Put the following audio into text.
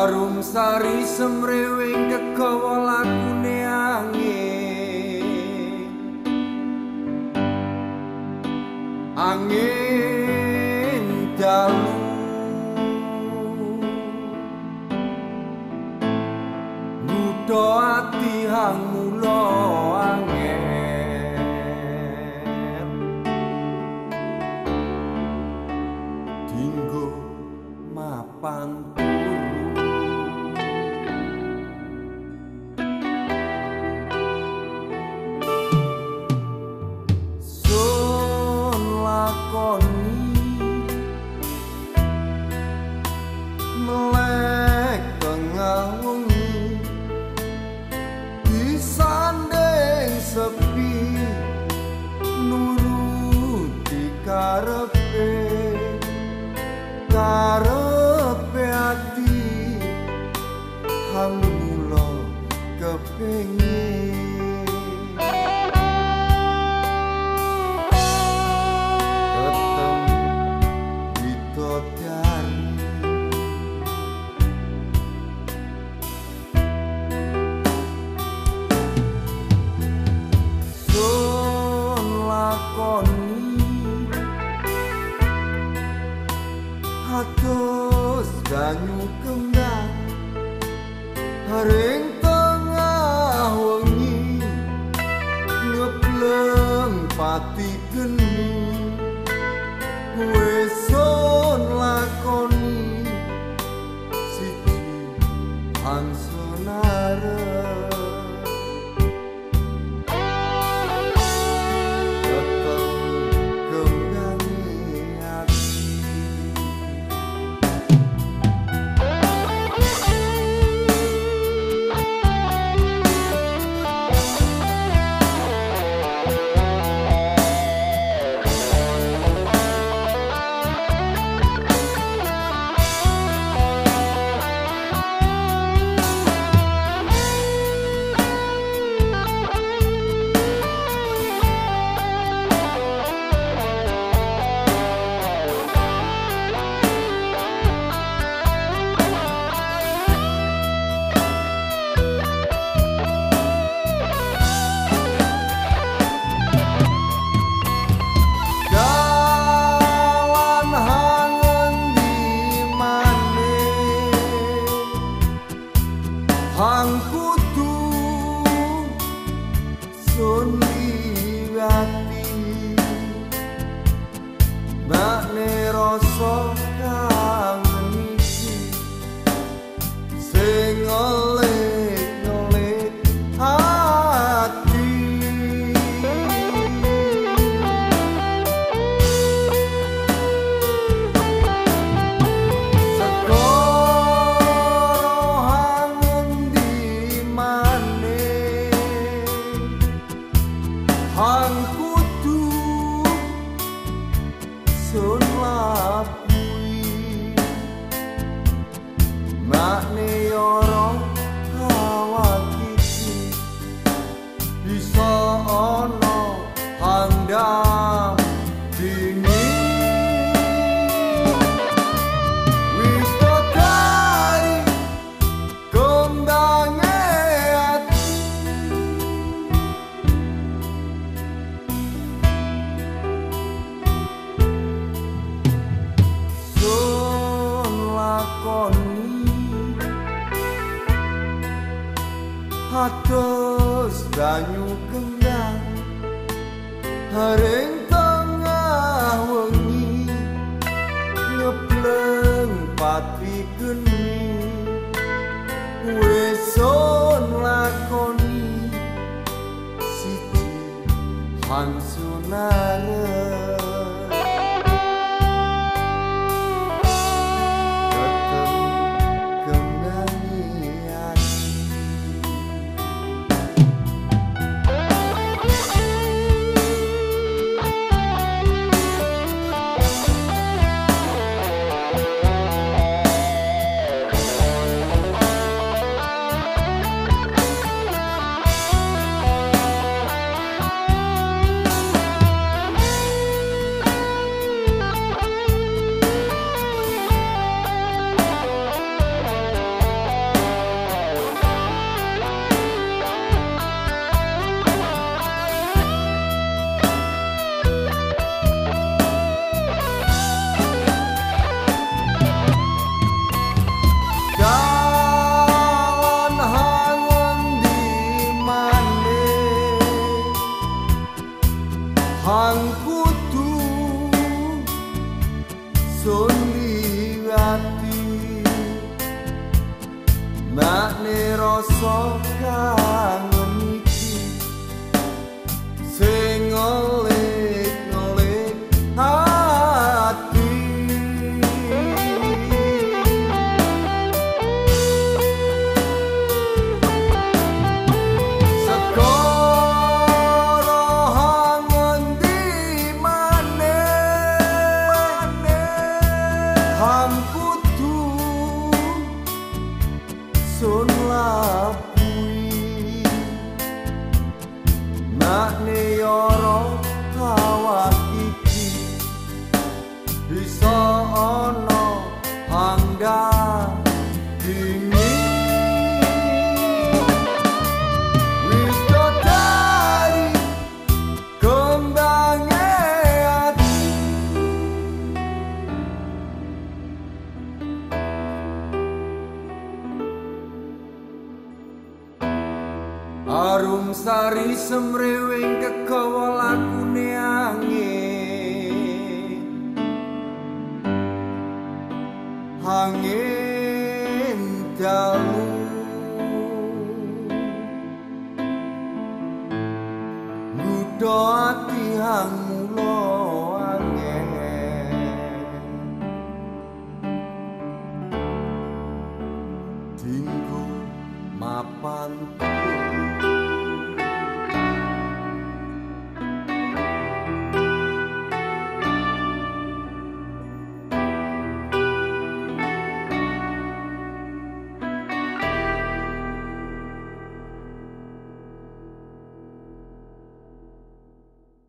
Arum sari semrewing kegawa lakune angin. Angin dalu. Ngudho ati hang mulo angin. Dinggo mapan out banyu kembang haring tengah wengi ngebleng pati geni Weson Atus banyu kendang Haring tengah wengi ngebleng pati geni. Weson lakoni siji hansunare ati. Nak nerosokan bisa ana hangga Arum sari semrewing kekawalaku hàng